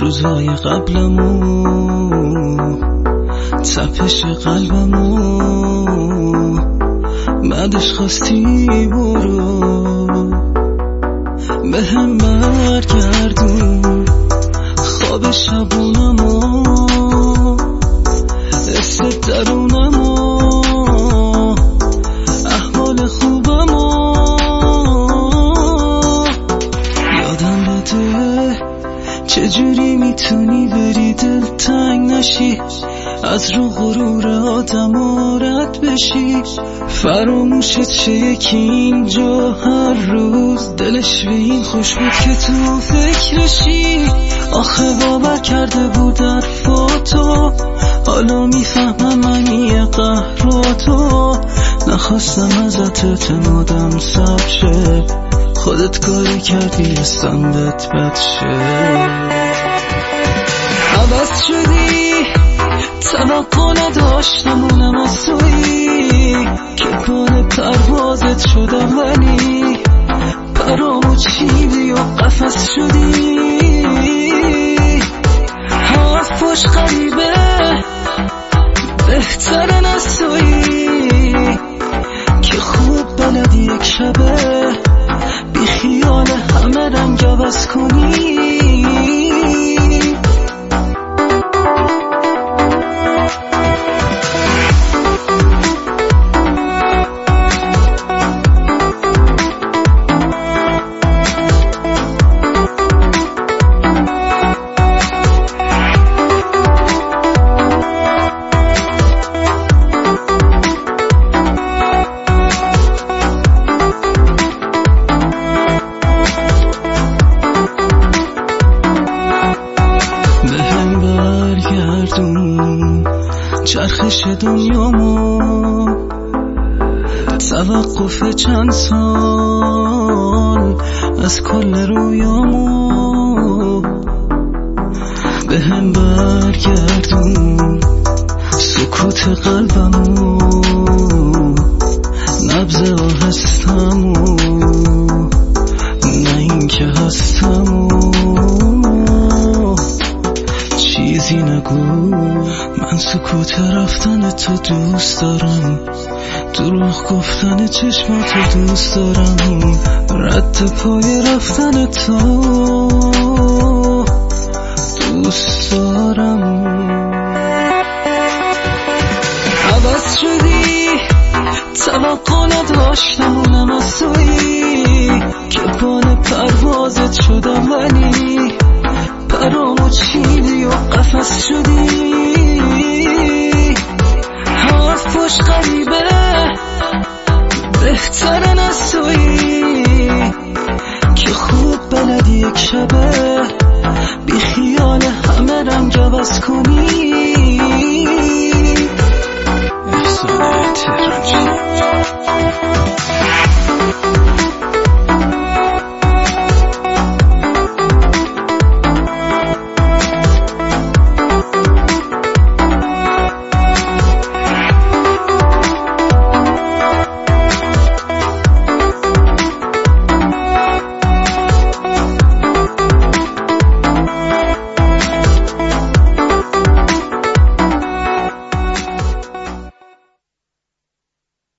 روزهای قبلمو تپش قلبمو. بعدش خواستی برو به هم برگردون. می‌تونی بری دل تنگ نشی. از رو غرور آدم رد بشی. فراموشت شه یکی اینجا هر روز. دلش به این خوش بود که تو فکرشی. آخه باور کرده بود در فاتو حالا می‌فهمم منی قهراتو. نخواستم ازت اعتمادم سب شه. خودت کاری کردی استندت بد عوض شدی توقع نداشتم اونم از تویی که کار پروازت شدم ولی پرامو چیدی و قفص شدی؟ حرفاش غریبه بهترن از تویی چرخش دنیامو توقف چند سال از کل رویامو. بهم برگردون سکوت قلبمو نبز آهستمو. نه اینکه هستمو. سکوت رفتن تو دوست دارم. دروغ گفتن چشماتو دوست دارم. رد پای رفتن تو. دوست دارم. عوض شدی توقع نداشتم اونم از تویی که بال پروازت شدم ولی پرامو چیدی و قفص شدی.